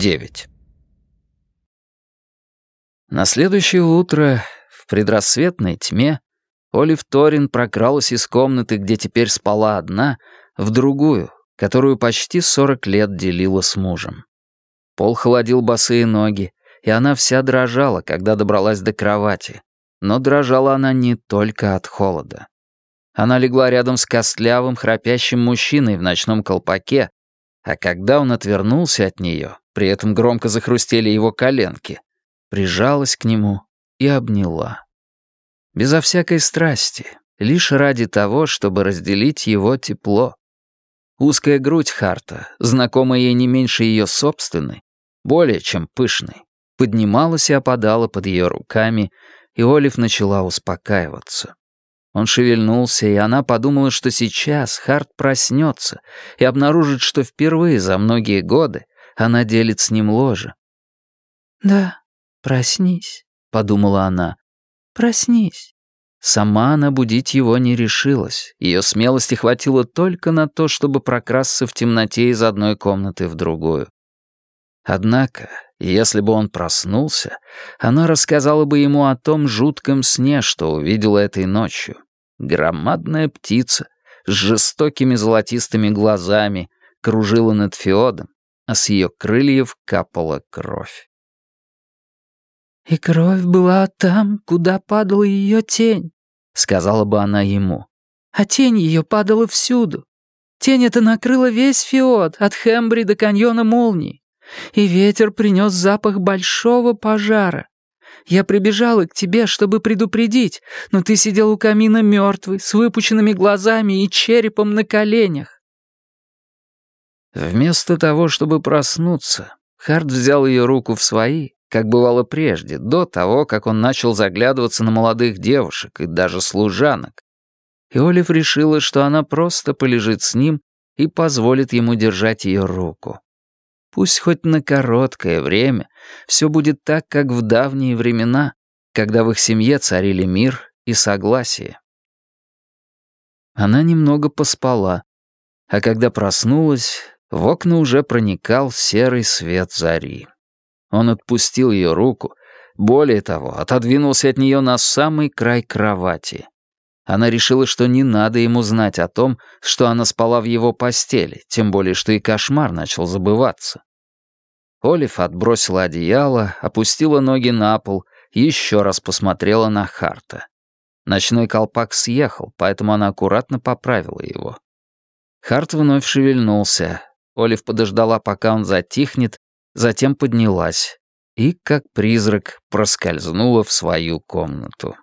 9. На следующее утро, в предрассветной тьме, Олив Торин прокралась из комнаты, где теперь спала одна, в другую, которую почти 40 лет делила с мужем. Пол холодил босые ноги, и она вся дрожала, когда добралась до кровати. Но дрожала она не только от холода. Она легла рядом с костлявым, храпящим мужчиной в ночном колпаке, а когда он отвернулся от нее, при этом громко захрустели его коленки, прижалась к нему и обняла. Безо всякой страсти, лишь ради того, чтобы разделить его тепло. Узкая грудь Харта, знакомая ей не меньше ее собственной, более чем пышной, поднималась и опадала под ее руками, и Олив начала успокаиваться. Он шевельнулся, и она подумала, что сейчас Харт проснется и обнаружит, что впервые за многие годы она делит с ним ложе. «Да, проснись», — подумала она, — «проснись». Сама она будить его не решилась. Ее смелости хватило только на то, чтобы прокрасться в темноте из одной комнаты в другую. Однако, если бы он проснулся, она рассказала бы ему о том жутком сне, что увидела этой ночью. Громадная птица с жестокими золотистыми глазами кружила над Феодом, а с ее крыльев капала кровь. «И кровь была там, куда падала ее тень», — сказала бы она ему. «А тень ее падала всюду. Тень эта накрыла весь Феод, от Хембри до каньона Молнии и ветер принес запах большого пожара. Я прибежала к тебе, чтобы предупредить, но ты сидел у камина мертвый, с выпученными глазами и черепом на коленях. Вместо того, чтобы проснуться, Харт взял ее руку в свои, как бывало прежде, до того, как он начал заглядываться на молодых девушек и даже служанок. И Олив решила, что она просто полежит с ним и позволит ему держать ее руку. Пусть хоть на короткое время все будет так, как в давние времена, когда в их семье царили мир и согласие. Она немного поспала, а когда проснулась, в окна уже проникал серый свет зари. Он отпустил ее руку, более того, отодвинулся от нее на самый край кровати. Она решила, что не надо ему знать о том, что она спала в его постели, тем более, что и кошмар начал забываться. Олив отбросила одеяло, опустила ноги на пол еще раз посмотрела на Харта. Ночной колпак съехал, поэтому она аккуратно поправила его. Харт вновь шевельнулся. Олив подождала, пока он затихнет, затем поднялась и, как призрак, проскользнула в свою комнату.